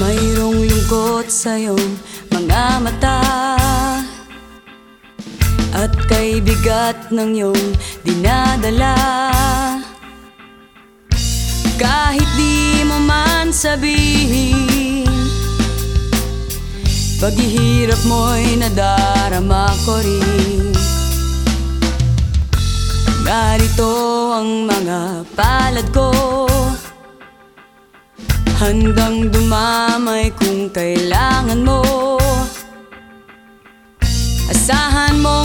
Mayroong lungkot sa iyong mga mata. At kay bigat ng iyong dinadala. Kahit di mo man sabihin Paghihirap mo'y nadarama ko rin. Narito ang mga palad ko Handang dumamay kung kailangan mo. Asahan mong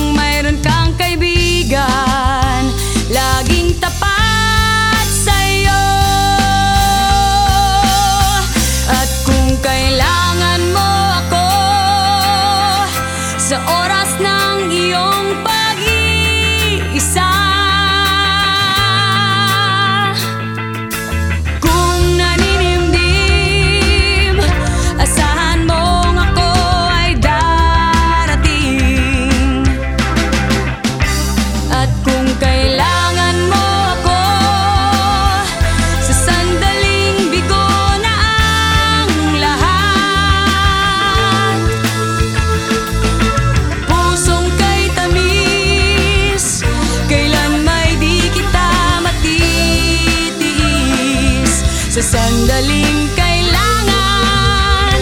sandaling kailangan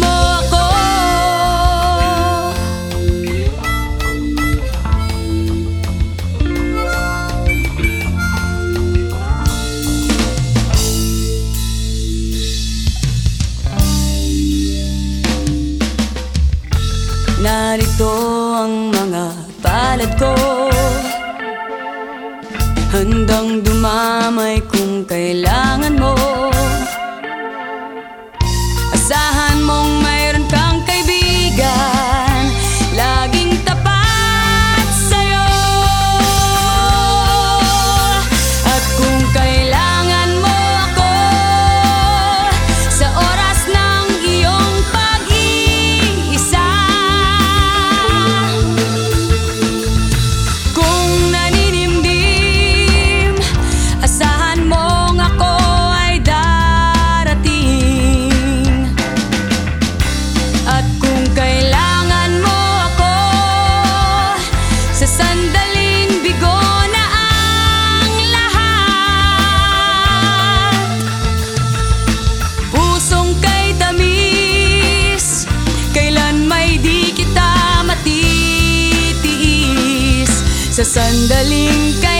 mo Narito ang mga palad ko. Handang dumamay kung kailangan Sa sandaling kay